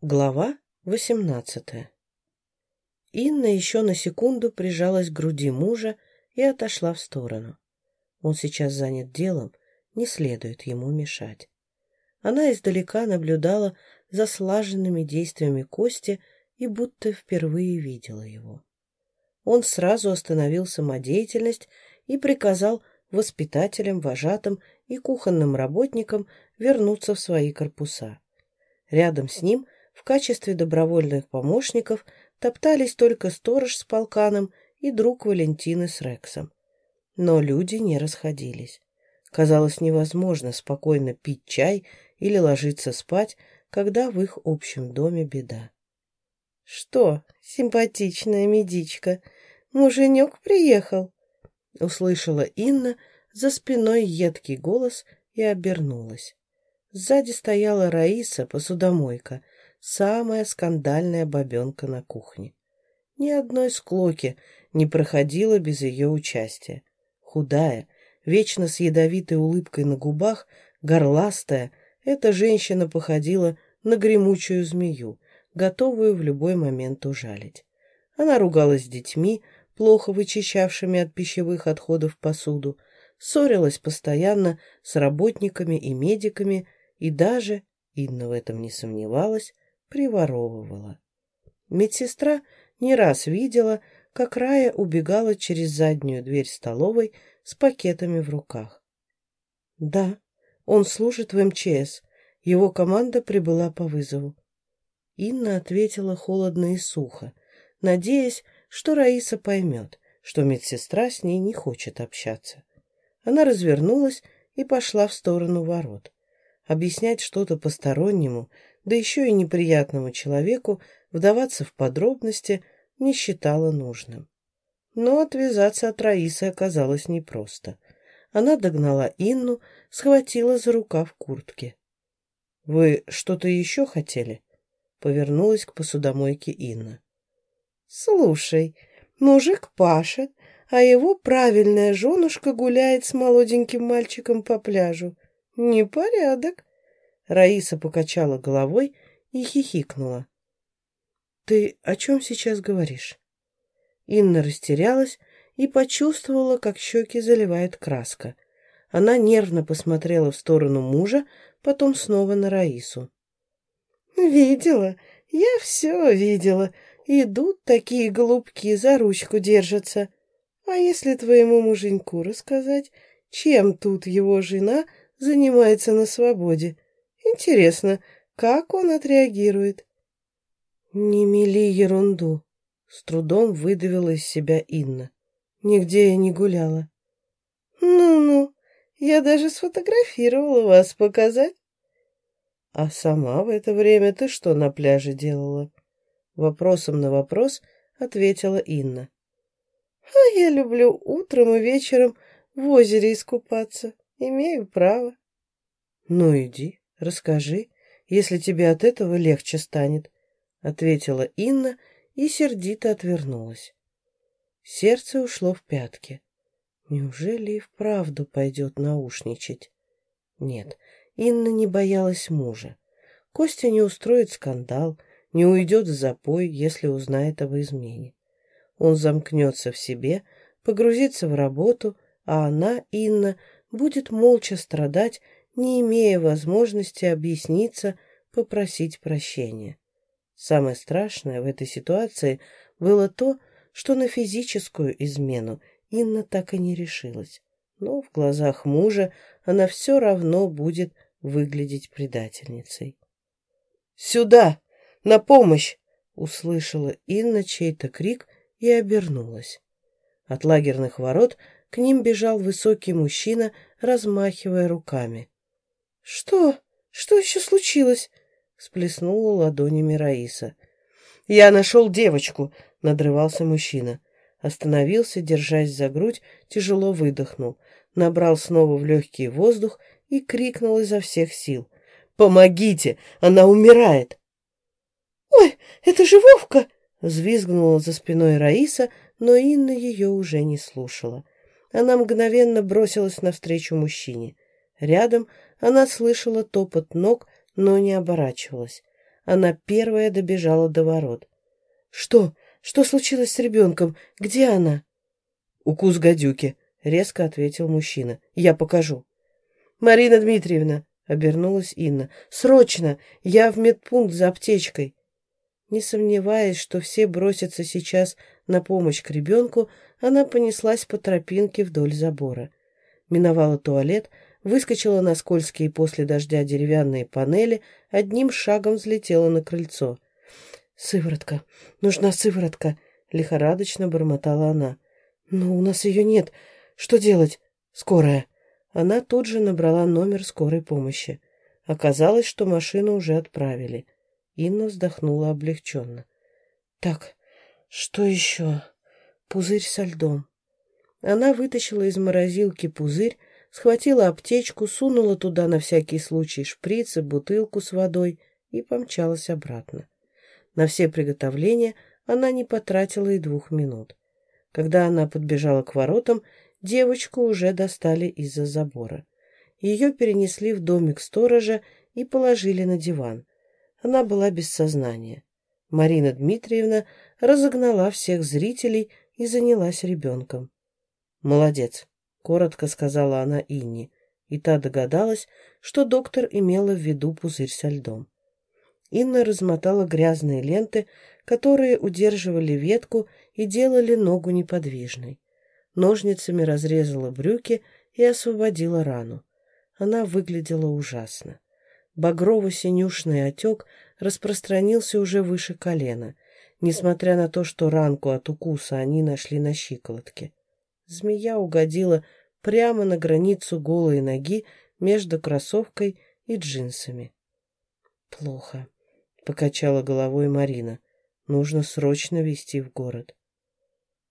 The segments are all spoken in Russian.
Глава восемнадцатая Инна еще на секунду прижалась к груди мужа и отошла в сторону. Он сейчас занят делом, не следует ему мешать. Она издалека наблюдала за слаженными действиями Кости и будто впервые видела его. Он сразу остановил самодеятельность и приказал воспитателям, вожатым и кухонным работникам вернуться в свои корпуса. Рядом с ним – в качестве добровольных помощников топтались только сторож с полканом и друг Валентины с Рексом. Но люди не расходились. Казалось невозможно спокойно пить чай или ложиться спать, когда в их общем доме беда. «Что, симпатичная медичка, муженек приехал?» Услышала Инна за спиной едкий голос и обернулась. Сзади стояла Раиса, посудомойка — самая скандальная бабенка на кухне. Ни одной склоки не проходила без ее участия. Худая, вечно с ядовитой улыбкой на губах, горластая, эта женщина походила на гремучую змею, готовую в любой момент ужалить. Она ругалась с детьми, плохо вычищавшими от пищевых отходов посуду, ссорилась постоянно с работниками и медиками и даже, Инна в этом не сомневалась, приворовывала. Медсестра не раз видела, как Рая убегала через заднюю дверь столовой с пакетами в руках. «Да, он служит в МЧС. Его команда прибыла по вызову». Инна ответила холодно и сухо, надеясь, что Раиса поймет, что медсестра с ней не хочет общаться. Она развернулась и пошла в сторону ворот. Объяснять что-то постороннему да еще и неприятному человеку вдаваться в подробности не считала нужным. Но отвязаться от Раисы оказалось непросто. Она догнала Инну, схватила за рукав куртки. «Вы что-то еще хотели?» Повернулась к посудомойке Инна. «Слушай, мужик пашет, а его правильная женушка гуляет с молоденьким мальчиком по пляжу. Непорядок. Раиса покачала головой и хихикнула. «Ты о чем сейчас говоришь?» Инна растерялась и почувствовала, как щеки заливает краска. Она нервно посмотрела в сторону мужа, потом снова на Раису. «Видела, я все видела. Идут такие голубки, за ручку держатся. А если твоему муженьку рассказать, чем тут его жена занимается на свободе?» Интересно, как он отреагирует? Не мели ерунду. С трудом выдавила из себя Инна. Нигде я не гуляла. Ну-ну, я даже сфотографировала вас показать. А сама в это время ты что на пляже делала? Вопросом на вопрос ответила Инна. А я люблю утром и вечером в озере искупаться. Имею право. Ну иди, Расскажи, если тебе от этого легче станет, — ответила Инна и сердито отвернулась. Сердце ушло в пятки. Неужели и вправду пойдет наушничать? Нет, Инна не боялась мужа. Костя не устроит скандал, не уйдет в запой, если узнает об измене. Он замкнется в себе, погрузится в работу, а она, Инна, будет молча страдать не имея возможности объясниться, попросить прощения. Самое страшное в этой ситуации было то, что на физическую измену Инна так и не решилась. Но в глазах мужа она все равно будет выглядеть предательницей. «Сюда! На помощь!» — услышала Инна чей-то крик и обернулась. От лагерных ворот к ним бежал высокий мужчина, размахивая руками. «Что? Что еще случилось?» — сплеснула ладонями Раиса. «Я нашел девочку!» — надрывался мужчина. Остановился, держась за грудь, тяжело выдохнул, набрал снова в легкий воздух и крикнул изо всех сил. «Помогите! Она умирает!» «Ой, это же Вовка!» — взвизгнула за спиной Раиса, но Инна ее уже не слушала. Она мгновенно бросилась навстречу мужчине. Рядом она слышала топот ног, но не оборачивалась. Она первая добежала до ворот. «Что? Что случилось с ребенком? Где она?» «Укус гадюки», — резко ответил мужчина. «Я покажу». «Марина Дмитриевна!» — обернулась Инна. «Срочно! Я в медпункт за аптечкой!» Не сомневаясь, что все бросятся сейчас на помощь к ребенку, она понеслась по тропинке вдоль забора. Миновала туалет, выскочила на скользкие после дождя деревянные панели, одним шагом взлетела на крыльцо. «Сыворотка! Нужна сыворотка!» — лихорадочно бормотала она. «Но у нас ее нет. Что делать? Скорая!» Она тут же набрала номер скорой помощи. Оказалось, что машину уже отправили. Инна вздохнула облегченно. «Так, что еще? Пузырь со льдом». Она вытащила из морозилки пузырь, схватила аптечку, сунула туда на всякий случай шприц и бутылку с водой и помчалась обратно. На все приготовления она не потратила и двух минут. Когда она подбежала к воротам, девочку уже достали из-за забора. Ее перенесли в домик сторожа и положили на диван. Она была без сознания. Марина Дмитриевна разогнала всех зрителей и занялась ребенком. «Молодец», — коротко сказала она Инне, и та догадалась, что доктор имела в виду пузырь со льдом. Инна размотала грязные ленты, которые удерживали ветку и делали ногу неподвижной. Ножницами разрезала брюки и освободила рану. Она выглядела ужасно. Багрово-синюшный отек распространился уже выше колена, несмотря на то, что ранку от укуса они нашли на щиколотке. Змея угодила прямо на границу голой ноги между кроссовкой и джинсами. «Плохо», — покачала головой Марина. «Нужно срочно везти в город».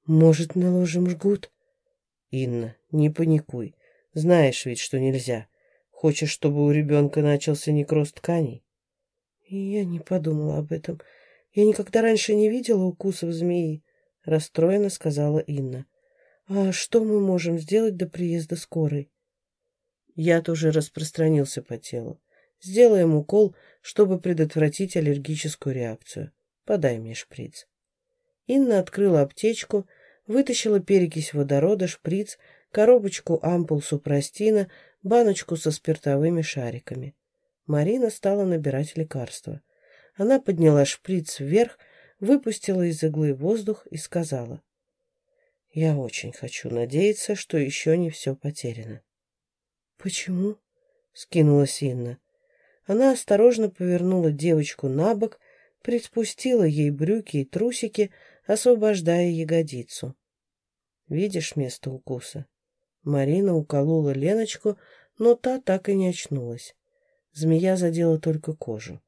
«Может, наложим жгут?» «Инна, не паникуй. Знаешь ведь, что нельзя. Хочешь, чтобы у ребенка начался некроз тканей?» «Я не подумала об этом. Я никогда раньше не видела укусов змеи», — расстроенно сказала Инна. «А что мы можем сделать до приезда скорой?» Яд уже распространился по телу. Сделаем укол, чтобы предотвратить аллергическую реакцию. Подай мне шприц. Инна открыла аптечку, вытащила перекись водорода, шприц, коробочку ампул супрастина, баночку со спиртовыми шариками. Марина стала набирать лекарство. Она подняла шприц вверх, выпустила из иглы воздух и сказала. «Я очень хочу надеяться, что еще не все потеряно». «Почему?» — скинулась Инна. Она осторожно повернула девочку на бок, приспустила ей брюки и трусики, освобождая ягодицу. «Видишь место укуса?» Марина уколола Леночку, но та так и не очнулась. Змея задела только кожу.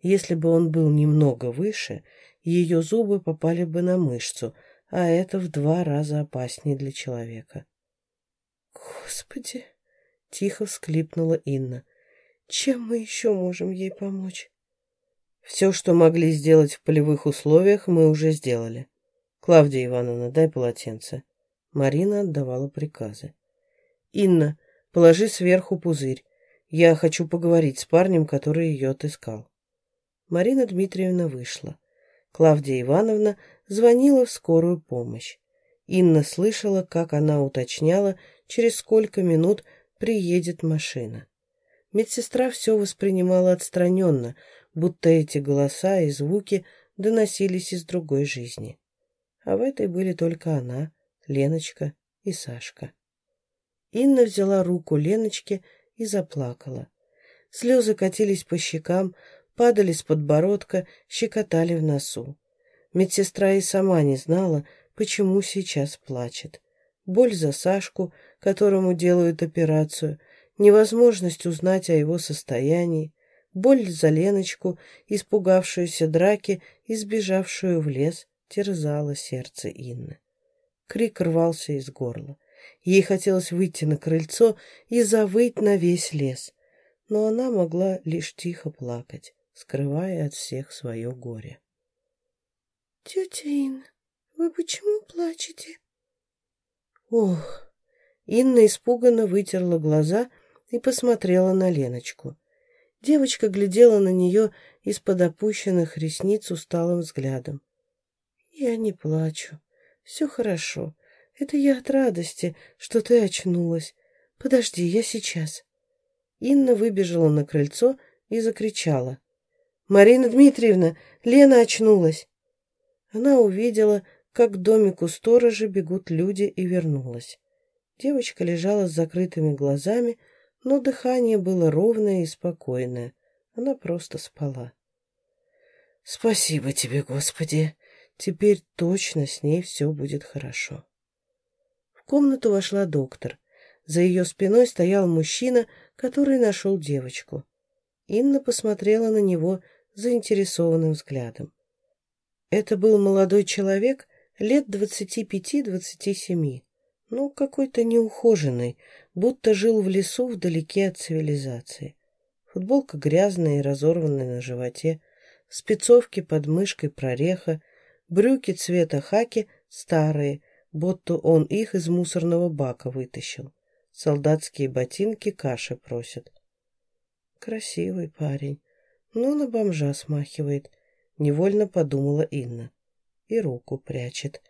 Если бы он был немного выше, ее зубы попали бы на мышцу, а это в два раза опаснее для человека. «Господи!» — тихо всклипнула Инна. «Чем мы еще можем ей помочь?» «Все, что могли сделать в полевых условиях, мы уже сделали. Клавдия Ивановна, дай полотенце». Марина отдавала приказы. «Инна, положи сверху пузырь. Я хочу поговорить с парнем, который ее отыскал». Марина Дмитриевна вышла. Клавдия Ивановна звонила в скорую помощь. Инна слышала, как она уточняла, через сколько минут приедет машина. Медсестра все воспринимала отстраненно, будто эти голоса и звуки доносились из другой жизни. А в этой были только она, Леночка и Сашка. Инна взяла руку Леночки и заплакала. Слезы катились по щекам, падали с подбородка, щекотали в носу. Медсестра и сама не знала, почему сейчас плачет. Боль за Сашку, которому делают операцию, невозможность узнать о его состоянии, боль за Леночку, испугавшуюся драки и сбежавшую в лес, терзала сердце Инны. Крик рвался из горла. Ей хотелось выйти на крыльцо и завыть на весь лес, но она могла лишь тихо плакать, скрывая от всех свое горе. «Тетя Инна, вы почему плачете?» «Ох!» Инна испуганно вытерла глаза и посмотрела на Леночку. Девочка глядела на нее из-под опущенных ресниц усталым взглядом. «Я не плачу. Все хорошо. Это я от радости, что ты очнулась. Подожди, я сейчас». Инна выбежала на крыльцо и закричала. «Марина Дмитриевна, Лена очнулась!» Она увидела, как к домику сторожа бегут люди, и вернулась. Девочка лежала с закрытыми глазами, но дыхание было ровное и спокойное. Она просто спала. «Спасибо тебе, Господи! Теперь точно с ней все будет хорошо». В комнату вошла доктор. За ее спиной стоял мужчина, который нашел девочку. Инна посмотрела на него заинтересованным взглядом. Это был молодой человек лет двадцати пяти-двадцати семи, ну, какой-то неухоженный, будто жил в лесу вдалеке от цивилизации. Футболка грязная и разорванная на животе, спецовки под мышкой прореха, брюки цвета хаки старые, будто он их из мусорного бака вытащил. Солдатские ботинки каши просят. Красивый парень, но на бомжа смахивает, невольно подумала Инна. И руку прячет.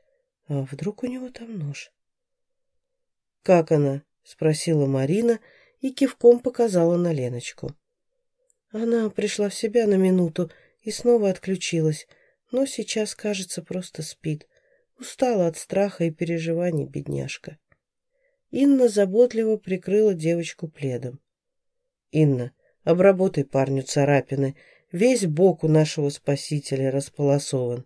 А вдруг у него там нож? «Как она?» — спросила Марина и кивком показала на Леночку. Она пришла в себя на минуту и снова отключилась, но сейчас, кажется, просто спит. Устала от страха и переживаний бедняжка. Инна заботливо прикрыла девочку пледом. «Инна, обработай парню царапины. Весь бок у нашего спасителя располосован».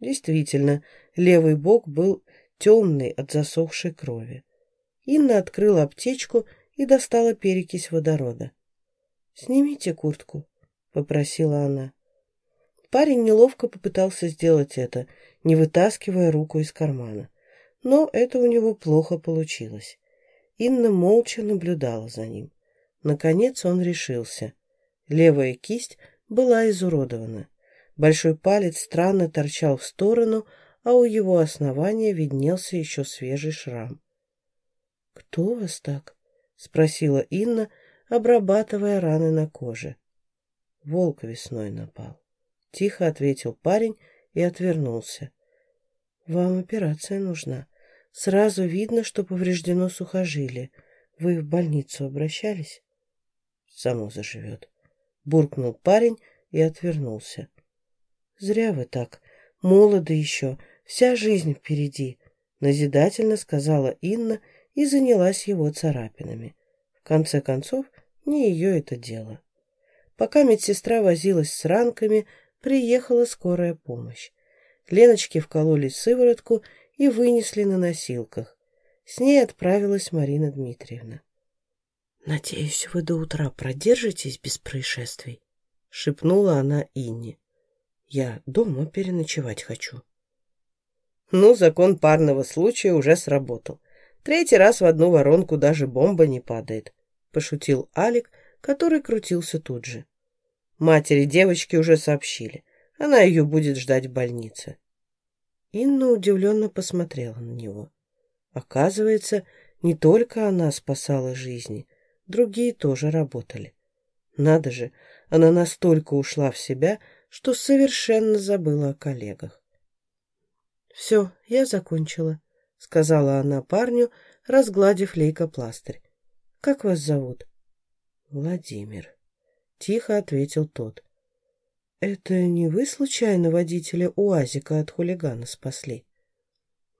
Действительно, левый бок был темный от засохшей крови. Инна открыла аптечку и достала перекись водорода. «Снимите куртку», — попросила она. Парень неловко попытался сделать это, не вытаскивая руку из кармана но это у него плохо получилось. Инна молча наблюдала за ним. Наконец он решился. Левая кисть была изуродована. Большой палец странно торчал в сторону, а у его основания виднелся еще свежий шрам. «Кто вас так?» — спросила Инна, обрабатывая раны на коже. «Волк весной напал», — тихо ответил парень и отвернулся. «Вам операция нужна. Сразу видно, что повреждено сухожилие. Вы в больницу обращались? Само заживет. Буркнул парень и отвернулся. Зря вы так. Молоды еще. Вся жизнь впереди. Назидательно сказала Инна и занялась его царапинами. В конце концов, не ее это дело. Пока медсестра возилась с ранками, приехала скорая помощь. Леночке вкололи сыворотку и вынесли на носилках. С ней отправилась Марина Дмитриевна. «Надеюсь, вы до утра продержитесь без происшествий?» — шепнула она Инне. «Я дома переночевать хочу». Ну, закон парного случая уже сработал. Третий раз в одну воронку даже бомба не падает, — пошутил Алик, который крутился тут же. Матери девочки уже сообщили. Она ее будет ждать в больнице. Инна удивленно посмотрела на него. Оказывается, не только она спасала жизни, другие тоже работали. Надо же, она настолько ушла в себя, что совершенно забыла о коллегах. «Все, я закончила», — сказала она парню, разгладив лейкопластырь. «Как вас зовут?» «Владимир», — тихо ответил тот. «Это не вы, случайно, водителя УАЗика от хулигана спасли?»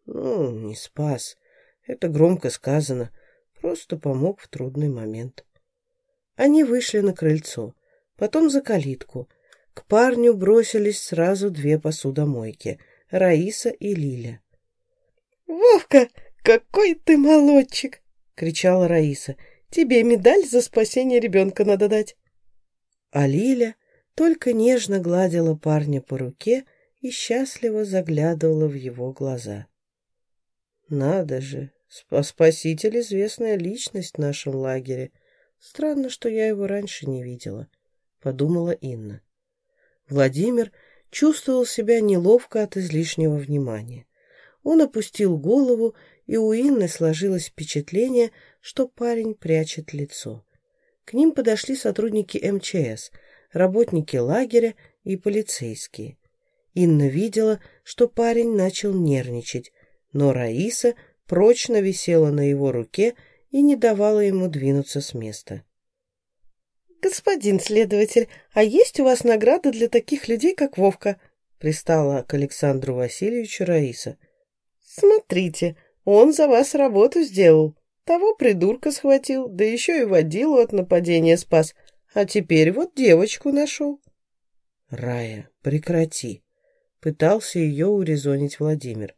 «Ну, не спас. Это громко сказано. Просто помог в трудный момент». Они вышли на крыльцо, потом за калитку. К парню бросились сразу две посудомойки — Раиса и Лиля. «Вовка, какой ты молодчик!» — кричала Раиса. «Тебе медаль за спасение ребенка надо дать». А Лиля только нежно гладила парня по руке и счастливо заглядывала в его глаза. «Надо же, спаситель — известная личность в нашем лагере. Странно, что я его раньше не видела», — подумала Инна. Владимир чувствовал себя неловко от излишнего внимания. Он опустил голову, и у Инны сложилось впечатление, что парень прячет лицо. К ним подошли сотрудники МЧС, работники лагеря и полицейские. Инна видела, что парень начал нервничать, но Раиса прочно висела на его руке и не давала ему двинуться с места. «Господин следователь, а есть у вас награда для таких людей, как Вовка?» пристала к Александру Васильевичу Раиса. «Смотрите, он за вас работу сделал. Того придурка схватил, да еще и водилу от нападения спас. А теперь вот девочку нашел». «Рая, прекрати!» — пытался ее урезонить Владимир.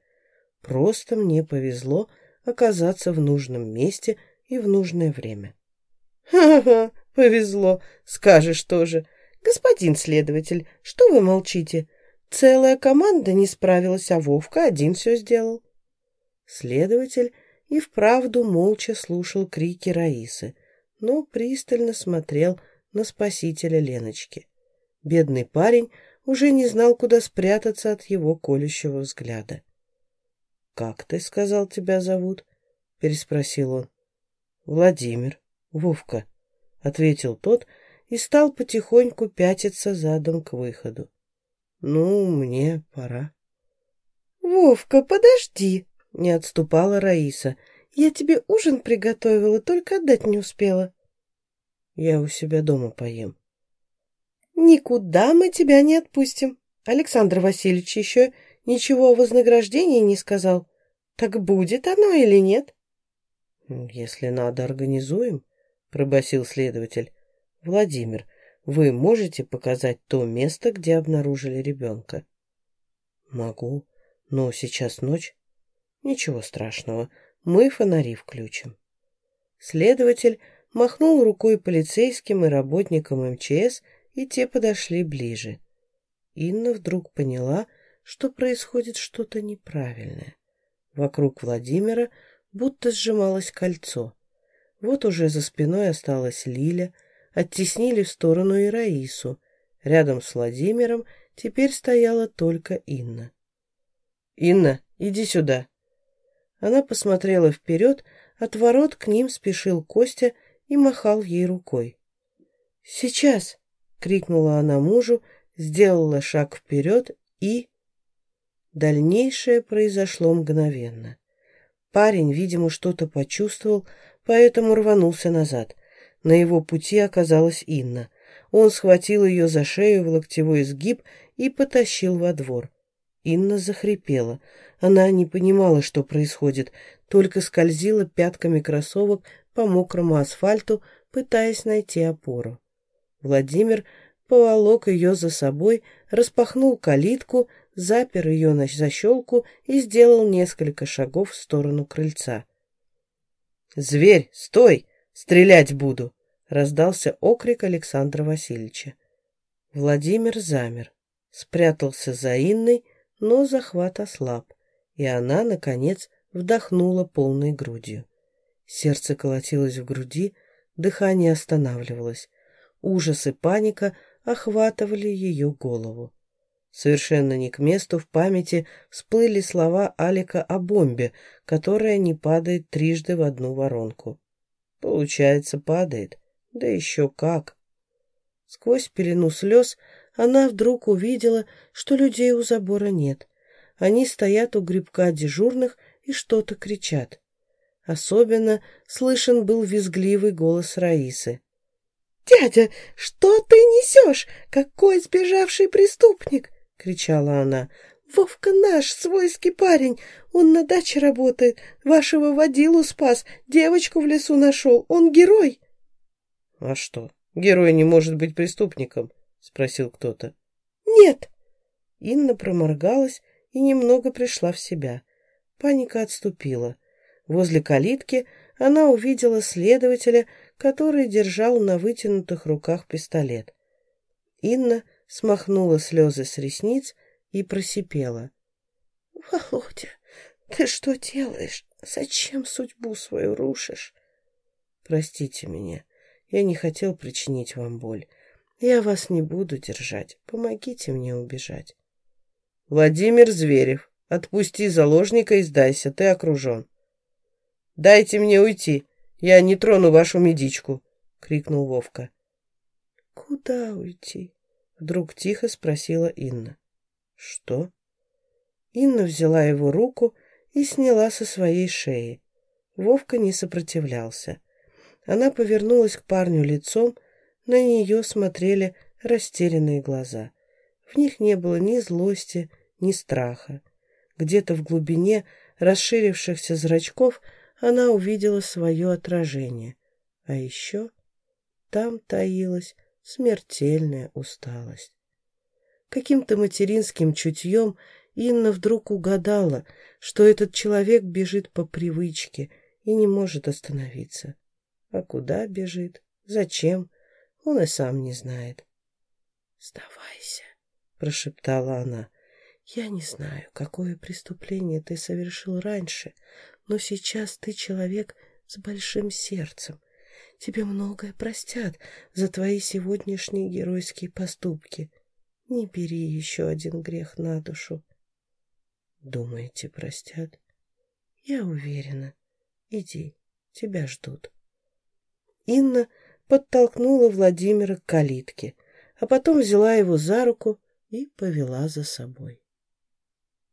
«Просто мне повезло оказаться в нужном месте и в нужное время». «Ха-ха, повезло, скажешь тоже. Господин следователь, что вы молчите? Целая команда не справилась, а Вовка один все сделал». Следователь и вправду молча слушал крики Раисы, но пристально смотрел на спасителя Леночки. Бедный парень уже не знал, куда спрятаться от его колющего взгляда. «Как ты сказал, тебя зовут?» — переспросил он. «Владимир, Вовка», — ответил тот и стал потихоньку пятиться задом к выходу. «Ну, мне пора». «Вовка, подожди!» — не отступала Раиса. «Я тебе ужин приготовила, только отдать не успела». «Я у себя дома поем». «Никуда мы тебя не отпустим. Александр Васильевич еще ничего о вознаграждении не сказал. Так будет оно или нет?» «Если надо, организуем», — пробасил следователь. «Владимир, вы можете показать то место, где обнаружили ребенка?» «Могу, но сейчас ночь. Ничего страшного, мы фонари включим». Следователь махнул рукой полицейским и работникам МЧС, и те подошли ближе. Инна вдруг поняла, что происходит что-то неправильное. Вокруг Владимира будто сжималось кольцо. Вот уже за спиной осталась Лиля, оттеснили в сторону и Раису. Рядом с Владимиром теперь стояла только Инна. «Инна, иди сюда!» Она посмотрела вперед, от ворот к ним спешил Костя и махал ей рукой. «Сейчас!» — крикнула она мужу, сделала шаг вперед и... Дальнейшее произошло мгновенно. Парень, видимо, что-то почувствовал, поэтому рванулся назад. На его пути оказалась Инна. Он схватил ее за шею в локтевой сгиб и потащил во двор. Инна захрипела. Она не понимала, что происходит, только скользила пятками кроссовок по мокрому асфальту, пытаясь найти опору. Владимир поволок ее за собой, распахнул калитку, запер ее на защелку и сделал несколько шагов в сторону крыльца. «Зверь, стой! Стрелять буду!» — раздался окрик Александра Васильевича. Владимир замер, спрятался за Инной, но захват ослаб, и она, наконец, вдохнула полной грудью. Сердце колотилось в груди, дыхание останавливалось. Ужас и паника охватывали ее голову. Совершенно не к месту в памяти всплыли слова Алика о бомбе, которая не падает трижды в одну воронку. Получается, падает. Да еще как. Сквозь пелену слез она вдруг увидела, что людей у забора нет. Они стоят у грибка дежурных и что-то кричат. Особенно слышен был визгливый голос Раисы. «Дядя, что ты несешь? Какой сбежавший преступник!» — кричала она. «Вовка наш, свойский парень. Он на даче работает. Вашего водилу спас. Девочку в лесу нашел. Он герой». «А что, герой не может быть преступником?» — спросил кто-то. «Нет». Инна проморгалась и немного пришла в себя. Паника отступила. Возле калитки она увидела следователя, который держал на вытянутых руках пистолет. Инна смахнула слезы с ресниц и просипела. — Володя, ты что делаешь? Зачем судьбу свою рушишь? — Простите меня, я не хотел причинить вам боль. Я вас не буду держать. Помогите мне убежать. — Владимир Зверев, отпусти заложника и сдайся, ты окружен. — Дайте мне уйти, я не трону вашу медичку, — крикнул Вовка. «Куда уйти?» — вдруг тихо спросила Инна. «Что?» Инна взяла его руку и сняла со своей шеи. Вовка не сопротивлялся. Она повернулась к парню лицом, на нее смотрели растерянные глаза. В них не было ни злости, ни страха. Где-то в глубине расширившихся зрачков она увидела свое отражение. А еще там таилась смертельная усталость. Каким-то материнским чутьем Инна вдруг угадала, что этот человек бежит по привычке и не может остановиться. А куда бежит? Зачем? Он и сам не знает. «Сдавайся», — прошептала она. «Я не знаю, какое преступление ты совершил раньше, но сейчас ты человек с большим сердцем. Тебе многое простят за твои сегодняшние геройские поступки. Не бери еще один грех на душу. Думаете, простят? Я уверена. Иди, тебя ждут. Инна подтолкнула Владимира к калитке, а потом взяла его за руку и повела за собой.